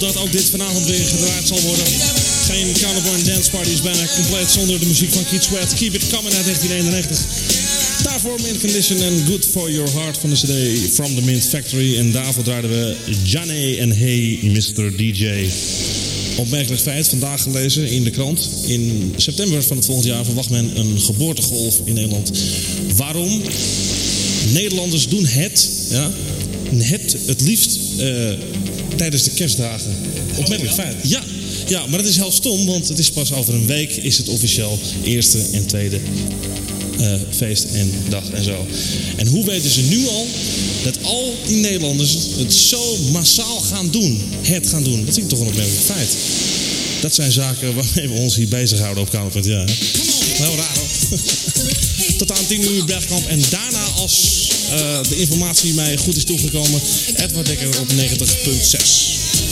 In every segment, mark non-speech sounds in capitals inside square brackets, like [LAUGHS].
dat ook dit vanavond weer gedraaid zal worden. Geen Carnival Dance Party is bijna compleet zonder de muziek van Keith Sweat. Keep It Coming uit 1991. Daarvoor Mint Condition en Good For Your Heart van de CD From The Mint Factory. En daarvoor draaiden we Johnny en Hey Mr. DJ. Opmerkelijk feit, vandaag gelezen in de krant. In september van het volgend jaar verwacht men een geboortegolf in Nederland. Waarom? Nederlanders doen het, ja, het het liefst eh, tijdens de kerstdagen. Opmerkelijk feit. Ja, ja, maar dat is heel stom, want het is pas over een week is het officieel eerste en tweede eh, feest en dag en zo. En hoe weten ze nu al dat al die Nederlanders het zo massaal gaan doen? Het gaan doen. Dat vind ik toch een opmerkelijk feit. Dat zijn zaken waarmee we ons hier bezighouden op Kamerpunt. Ja. Heel raar. [LAUGHS] Tot aan 10 uur Bergkamp. En daarna, als uh, de informatie mij goed is toegekomen, Edward Dekker op 90.6.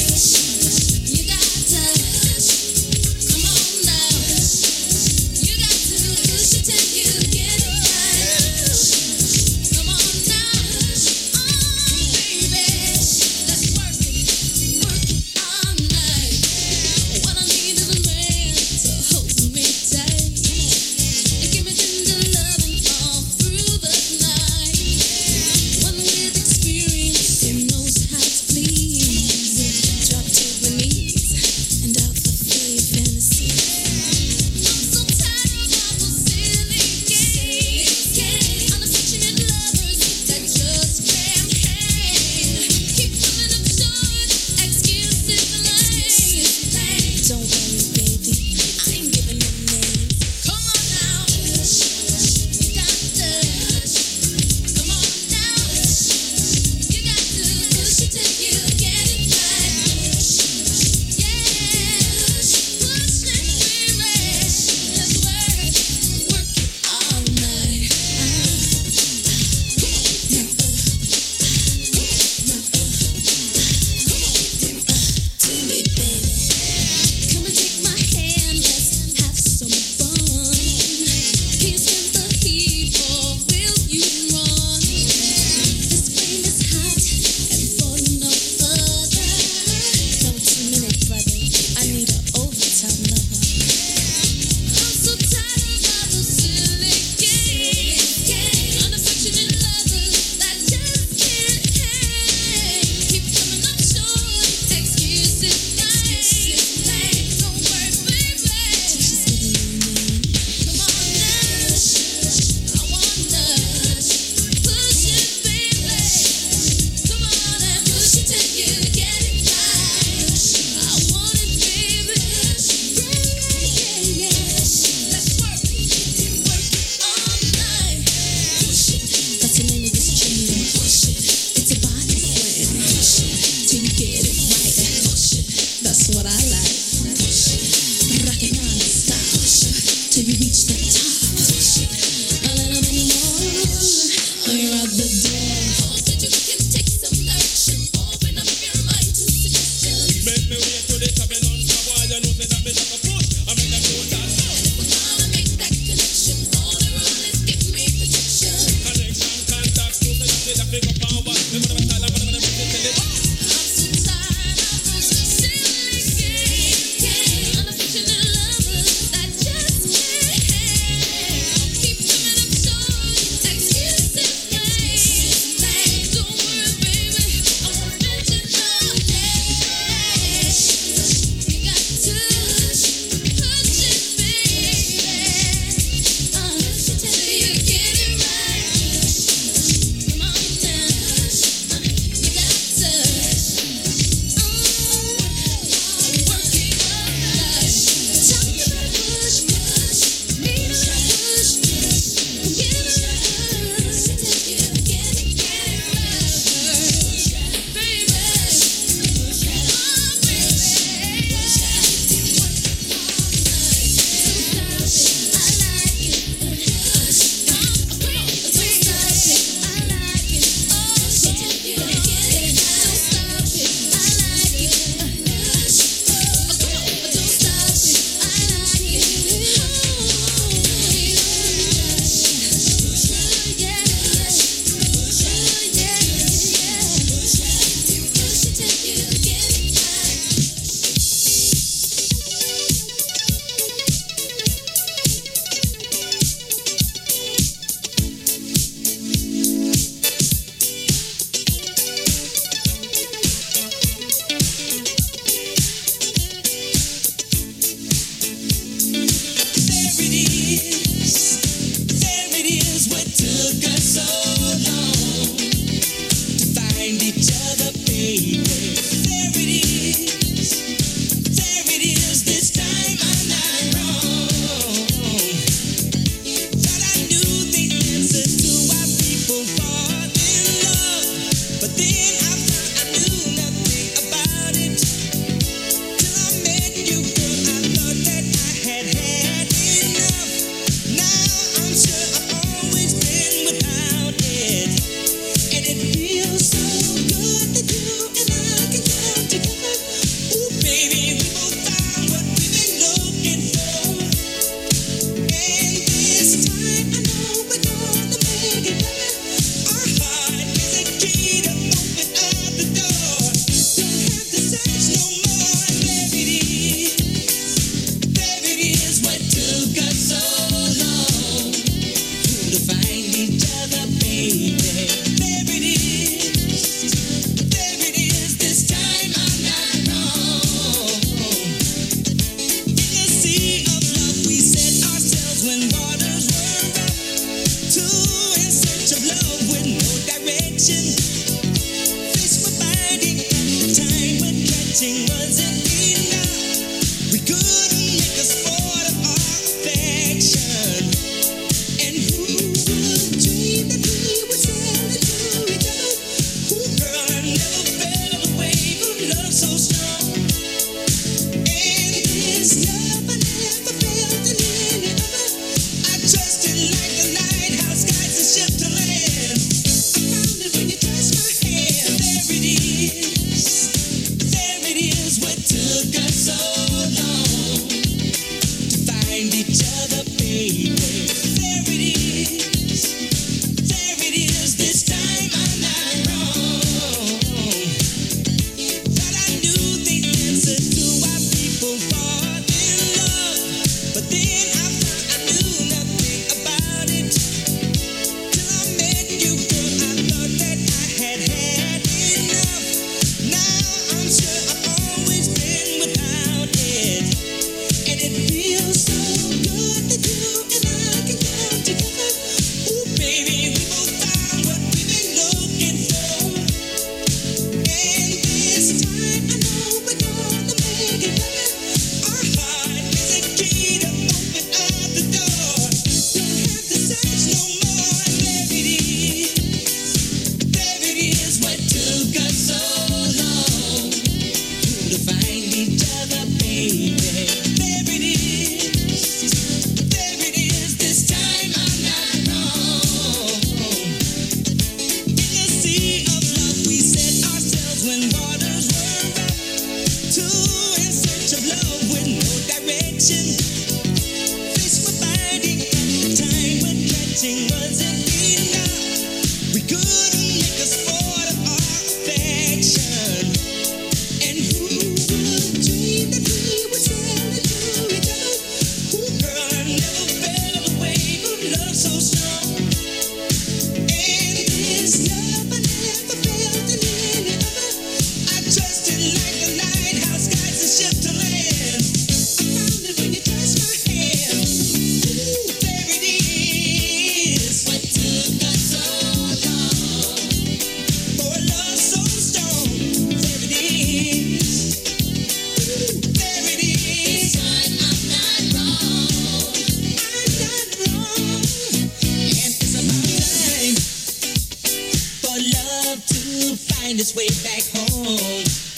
way back home.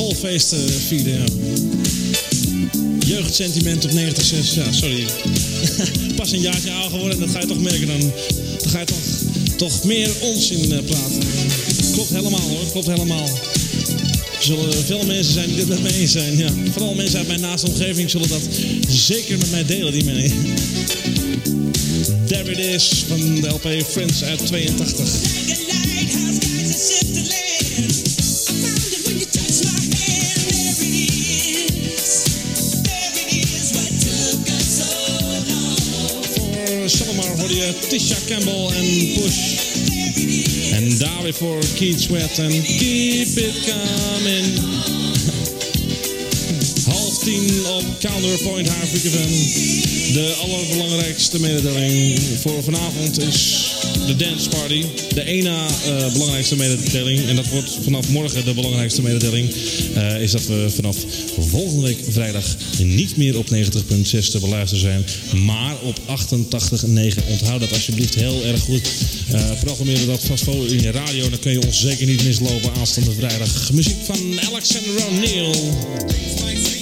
Feesten vieren. Ja. Jeugdsentiment op 96. Ja, sorry. [LAUGHS] Pas een jaartje oud geworden, dat ga je toch merken. Dan, dan ga je toch, toch meer onzin uh, praten. Klopt helemaal hoor, klopt helemaal. Er zullen veel mensen zijn die dit met me eens zijn. Ja. Vooral mensen uit mijn naaste omgeving zullen dat zeker met mij delen, die mening. There it is van de LP Friends uit 82. Tisha Campbell en Push. En daarvoor Keith Sweat en Keep It Coming. [LAUGHS] Half tien op Counterpoint Haarfrieken De allerbelangrijkste mededeling voor vanavond is de Dance Party. De ene uh, belangrijkste mededeling, en dat wordt vanaf morgen de belangrijkste mededeling, uh, is dat we vanaf volgende week vrijdag niet meer op 90.6 te beluisteren zijn, maar op 88.9. Onthoud dat alsjeblieft heel erg goed. Uh, programmeer dat vast voor in je radio, dan kun je ons zeker niet mislopen aanstaande vrijdag. Muziek van Alexander O'Neill.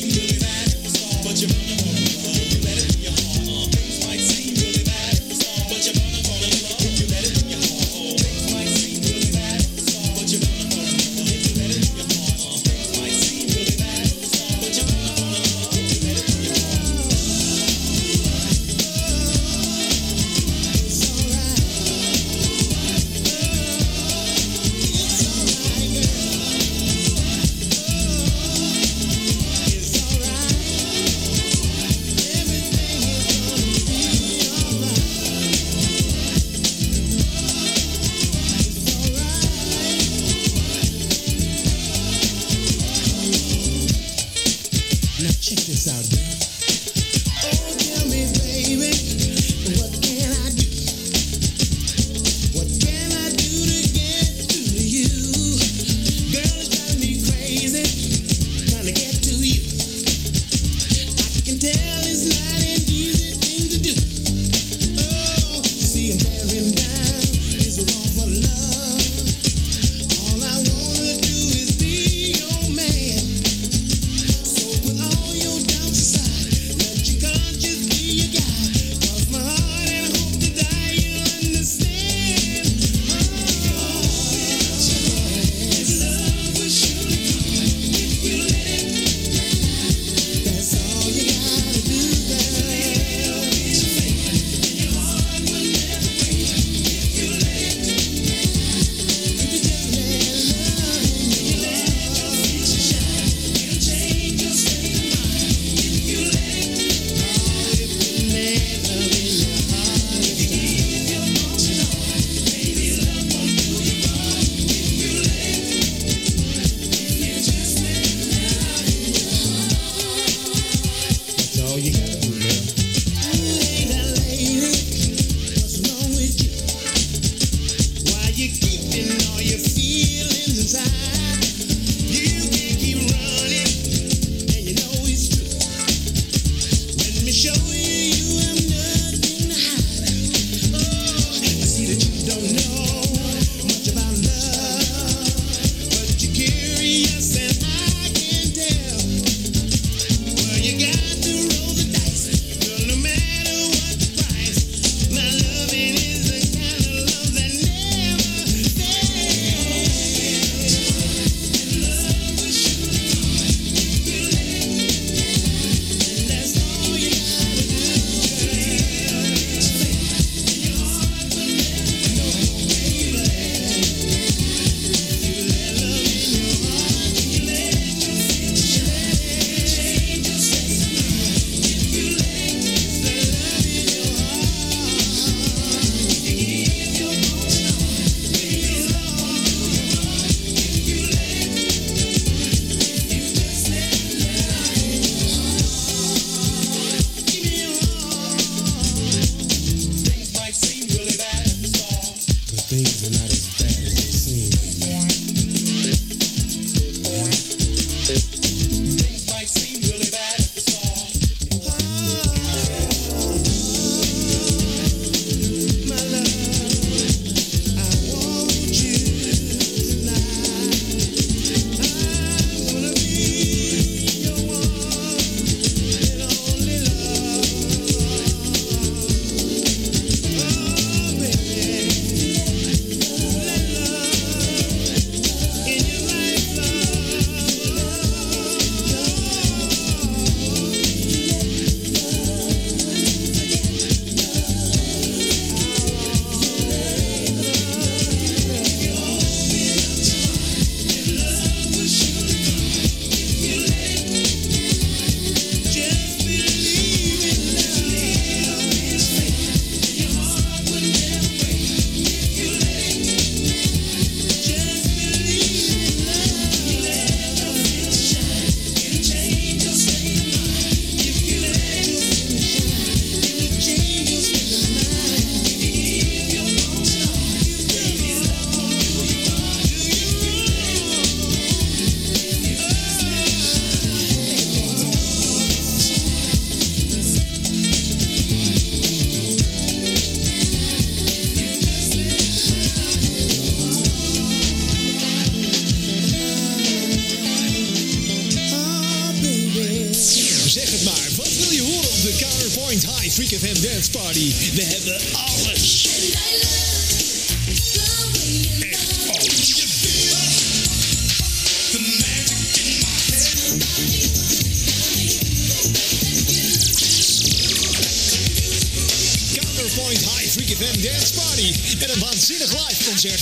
Freak FM Dance Party. We hebben alles. Alles. Counterpoint High Freak FM Dance Party. Met een waanzinnig live concert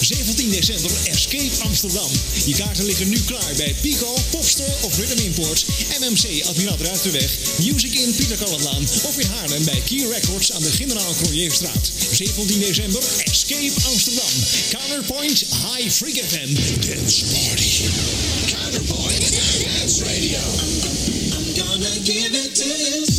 17 december Escape Amsterdam. Je kaarten liggen nu klaar bij Pico, Popster of Rhythm Imports, MMC Admiraal Ruiterweg, Music in Pieter Kallenlaan of in Haarlem bij Key Records aan de Generaal Croyerstraat. 17 december Escape Amsterdam. Counterpoint High Freak FM Dance Party. Counterpoint Dance Radio. I'm gonna give it to.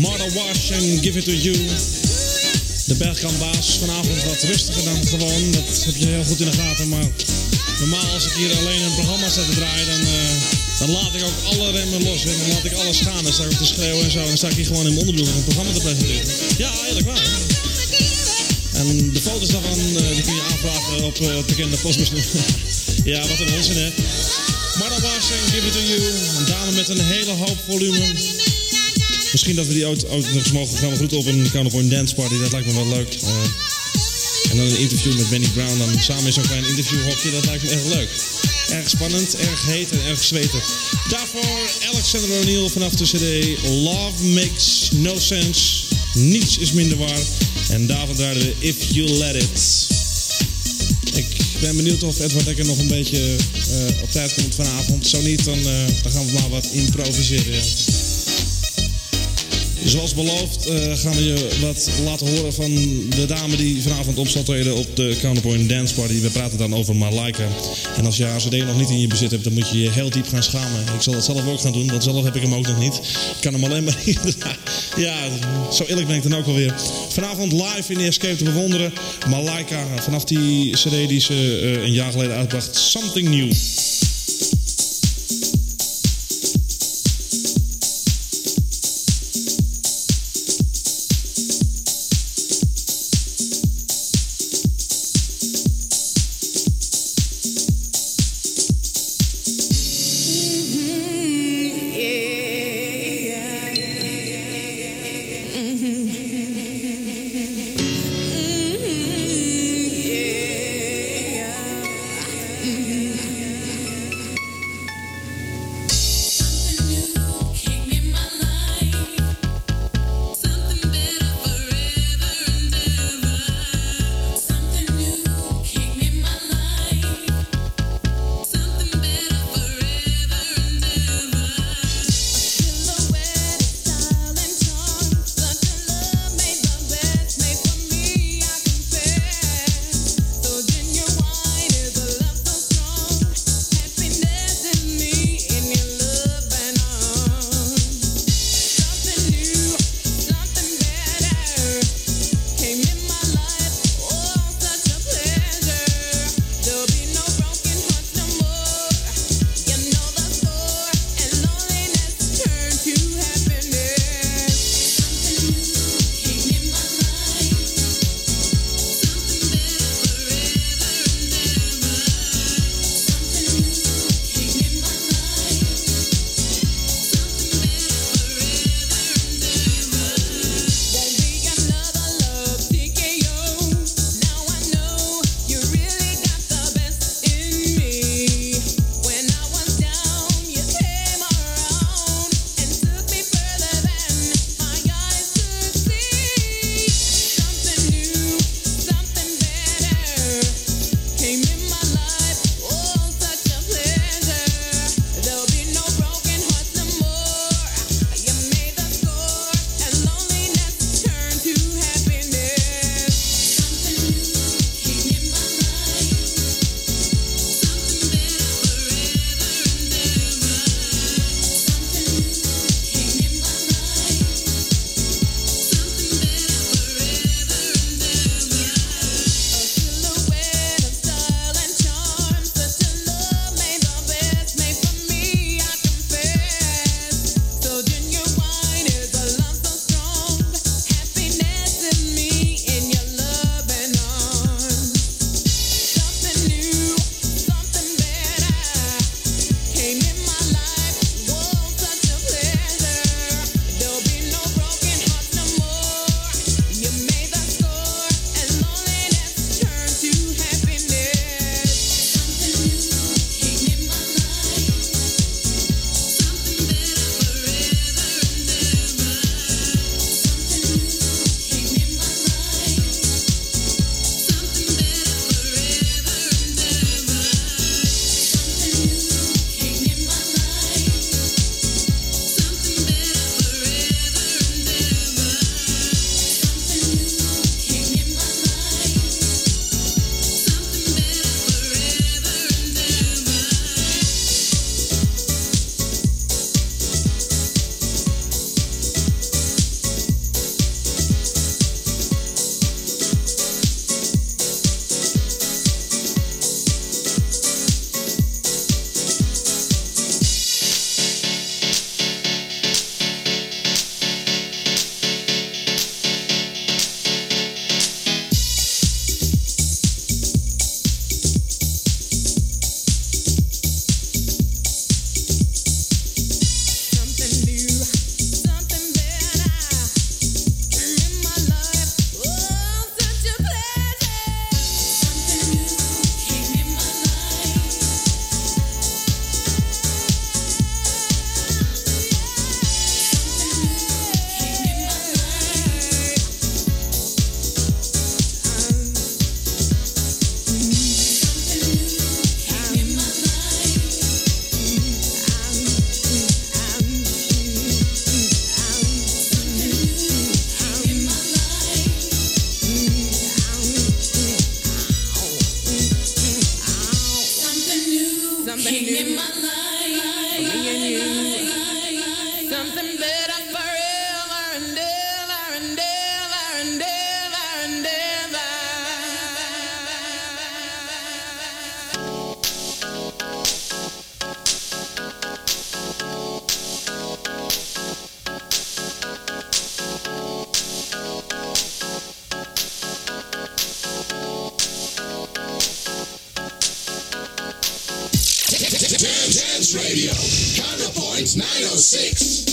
Martha Wash en Give It To You. De bergkampbaas vanavond wat rustiger dan gewoon. Dat heb je heel goed in de gaten. Maar normaal als ik hier alleen een programma sta te draaien, dan, eh, dan laat ik ook alle remmen los. En dan laat ik alles gaan. Dan sta ik op te schreeuwen en zo. En dan sta ik hier gewoon in mijn onderbroek een programma te presenteren. Ja, eerlijk waar. En de foto's daarvan eh, die kun je aanvragen op uh, bekende postbus. [LAUGHS] ja, wat een onzin hè. Marla Bas en Give It To You. Een dame met een hele hoop volume. Misschien dat we die ooit nog eens mogen gaan groeten op een Dance Party. Dat lijkt me wel leuk. Uh, en dan een interview met Benny Brown. Dan samen in zo'n klein interviewhokje. Dat lijkt me echt leuk. Erg spannend, erg heet en erg zweten. Daarvoor Alexander O'Neill vanaf de CD Love Makes No Sense. Niets is minder waar. En daarvan draaiden we If You Let It. Ik ben benieuwd of Edward Dekker nog een beetje uh, op tijd komt vanavond. Zo niet, dan, uh, dan gaan we maar wat improviseren. Ja. Zoals beloofd uh, gaan we je wat laten horen van de dame die vanavond op zal treden op de Counterpoint Dance Party. We praten dan over Malaika. En als je haar CD nog niet in je bezit hebt, dan moet je je heel diep gaan schamen. Ik zal dat zelf ook gaan doen, want zelf heb ik hem ook nog niet. Ik kan hem alleen maar... [LAUGHS] ja, zo eerlijk ben ik dan ook alweer. Vanavond live in de Escape te bewonderen. Malaika, vanaf die CD die ze uh, een jaar geleden uitbracht. Something New. Radio. Counterpoint 906.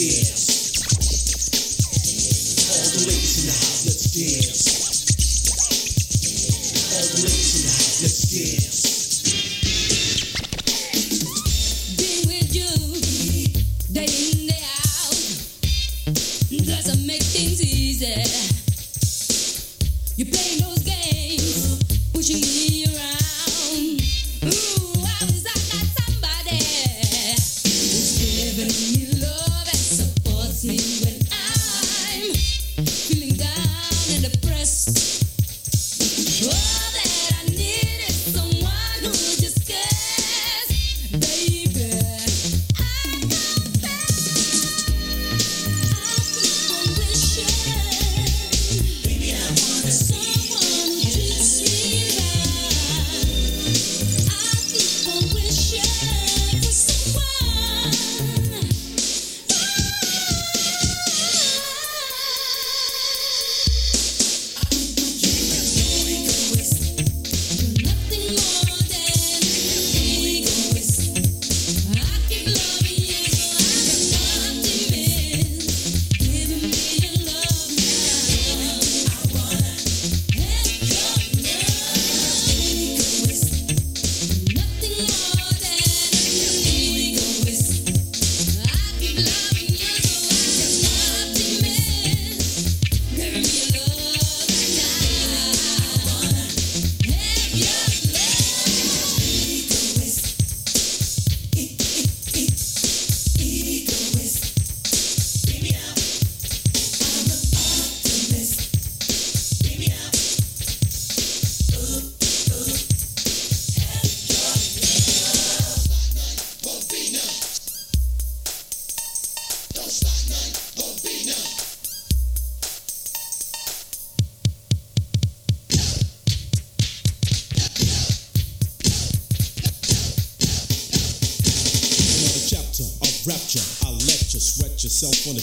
Dance. All the ladies in the house, let's dance.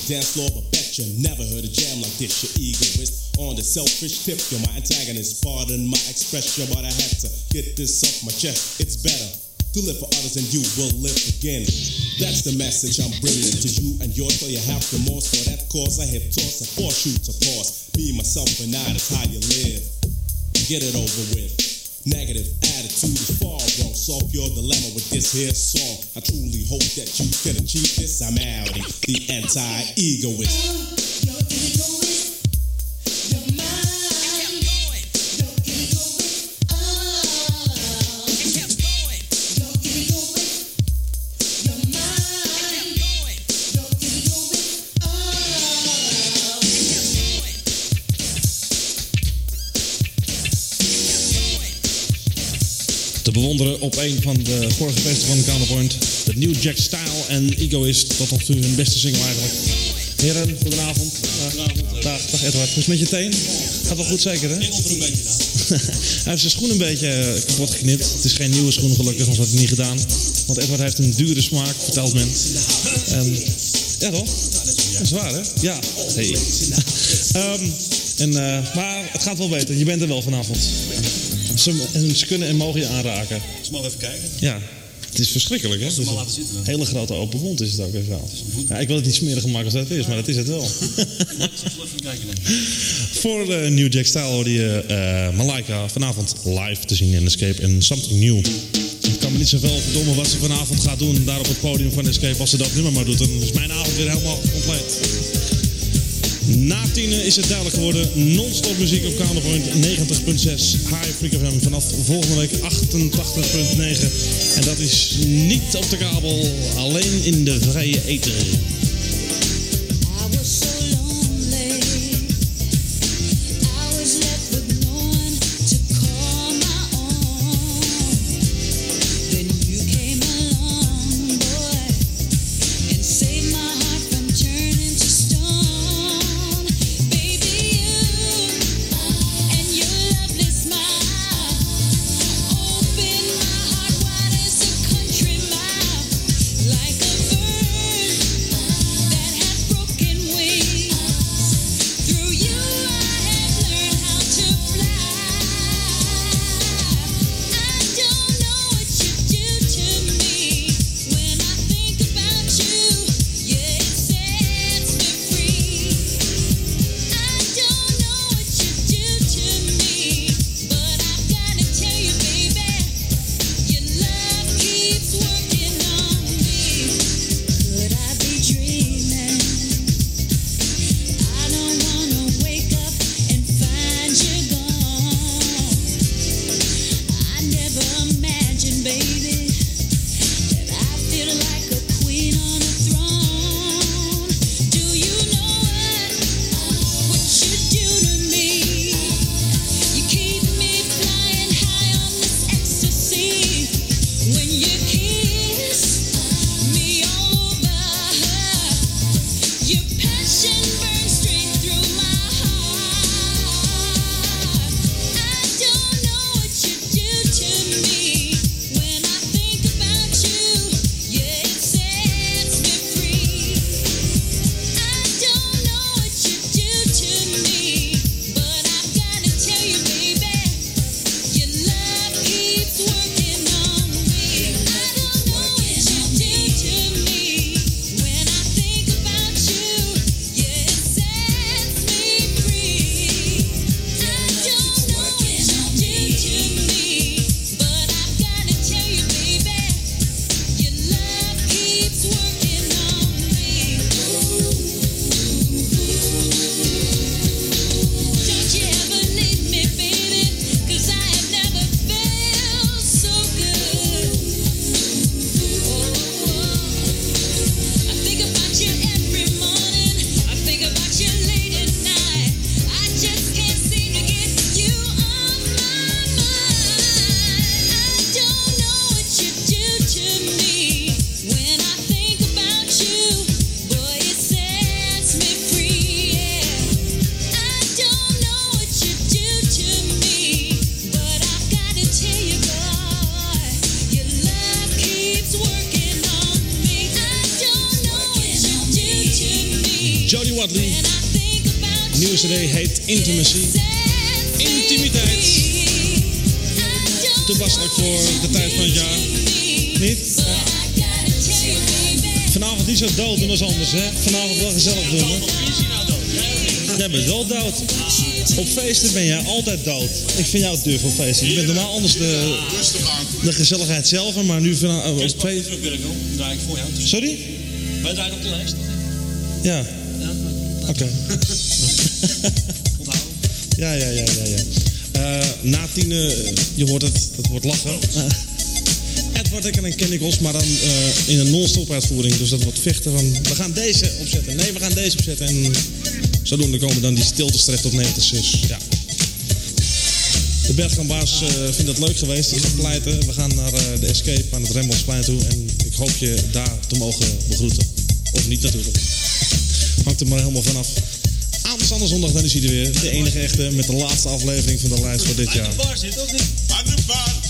Dance floor, but bet you never heard a jam like this. You egoist on the selfish tip. You're my antagonist. Pardon my expression, but I had to get this off my chest. It's better to live for others, and you will live again. That's the message I'm bringing to you and yours. So you have remorse for that cause. I hip toss and force you to pause. Be myself and I. That's how you live. Get it over with. Negative attitude. Solve your dilemma with this here song. I truly hope that you can achieve this. I'm Audi, the anti-egoist. Bewonderen op een van de vorige feesten van Counterpoint. De New Jack Style en Egoist. Tot nog toe hun beste single eigenlijk. Heren, goedenavond. Dag, dag, dag Edward. Hoe is het met je teen? Gaat wel goed zeker, hè? er een beetje na. [LAUGHS] hij heeft zijn schoen een beetje eh, kapot geknipt. Het is geen nieuwe schoen gelukkig, anders had hij niet gedaan. Want Edward heeft een dure smaak, vertelt men. En, ja toch? Dat is waar, hè? Ja. Hey. [LAUGHS] Ehm, en, eh, maar het gaat wel beter. Je bent er wel vanavond. Ze, en ze kunnen en mogen je aanraken. Dus mag even kijken. Ja. Het is verschrikkelijk, hè? het maar laten zitten hele grote open wond is het ook even wel. Ja, ik wil het niet smeriger maken als dat het is, maar dat is het wel. [LAUGHS] Voor de New Jack Style hoorde je eh Malaika vanavond live te zien in Escape en Something New. Ik kan me niet zoveel verdommen wat ze vanavond gaat doen daar op het podium van Escape. Als ze dat nummer maar doet, dan is mijn avond weer helemaal compleet. Na tienen is het duidelijk geworden. Non-stop muziek op Counterpoint 90.6 High Freak FM. Vanaf volgende week 88.9. En dat is niet op de kabel, alleen in de vrije ether. Intimacy. Intimiteit. Toepasselijk voor de tijd van het jaar. Niet? Vanavond niet zo dood doen als anders, hè? Vanavond wel gezellig doen, hè? Jij bent wel dood. Op feesten ben jij altijd dood. Ik vind jou duf op feesten. Je bent normaal anders de, de gezelligheid zelf, maar nu van, op Kees, pak feest... even weer wel. Draai ik voor jou. Sorry? wij draaien op de lijst. Ja, oké. [LAUGHS] Ja, ja, ja, ja. ja. Eh, na tien, eh, je hoort het, het wordt lachen. Eh, Edward Dekker en Kenny Gos, maar dan eh, in een non-stop uitvoering. Dus dat wordt vechten van, we gaan deze opzetten. Nee, we gaan deze opzetten. En zodoende komen dan die stiltes terecht op 96. Ja. De Bergkambaas vindt het leuk geweest. Die gaat pleiten. We gaan naar de Escape aan het Rembrandtsplein toe. En ik hoop je daar te mogen begroeten. Of niet natuurlijk. Hangt er maar helemaal vanaf. Aanstaande zondag dan is hij er weer. De enige echte met de laatste aflevering van de lijst voor dit jaar. Waar zit of niet? Aan de bar.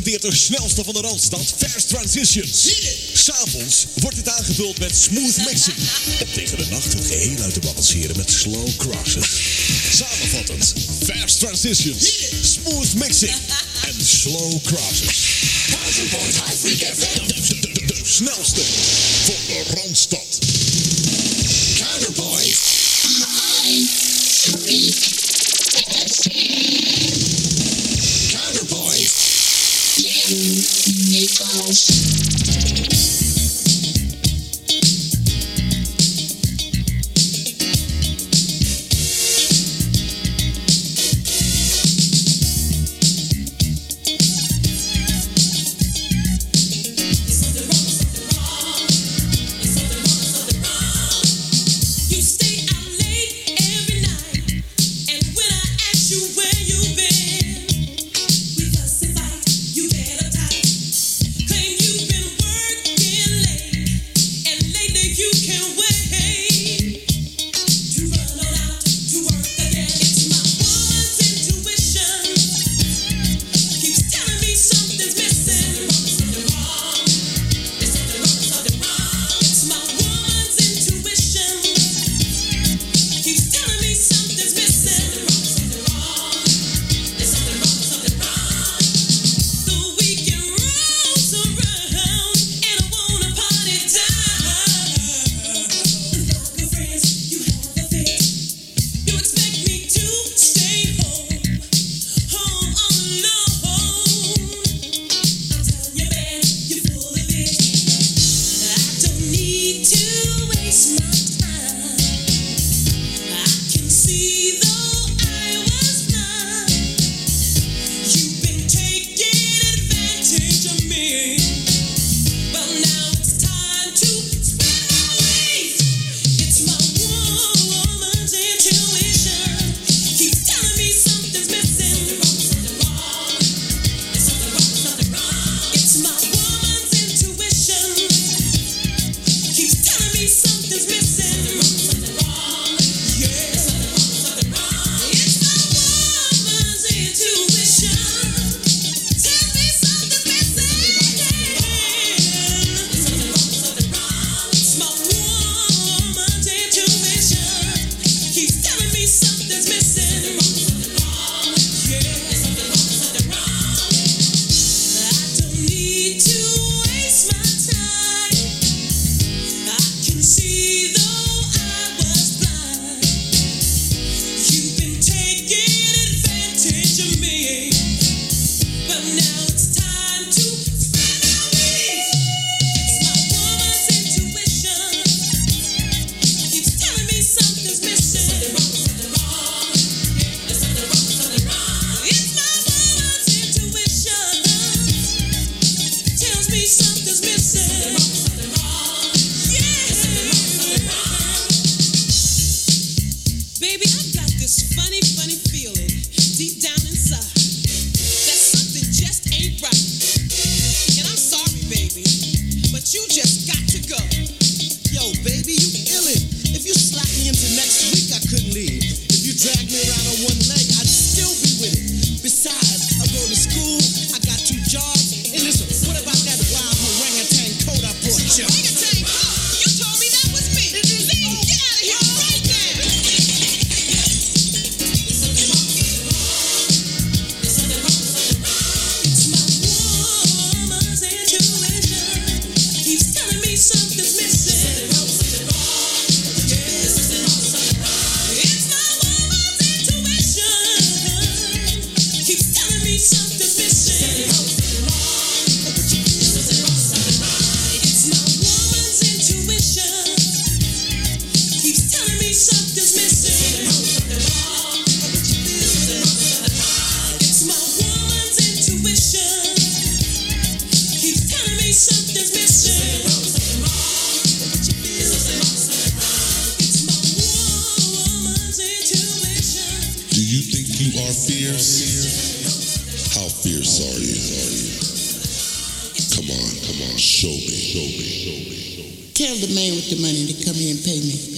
Presenteert de snelste van de Randstad Fast Transitions. S'avonds wordt dit aangevuld met smooth mixing. Om tegen de nacht het geheel uit te balanceren met slow crosses. Samenvattend, Fast Transitions, smooth mixing en slow crosses. De, de- de- de snelste van de Randstad. can't wait. Show me, show me, show me, show me. Tell the man with the money to come here and pay me.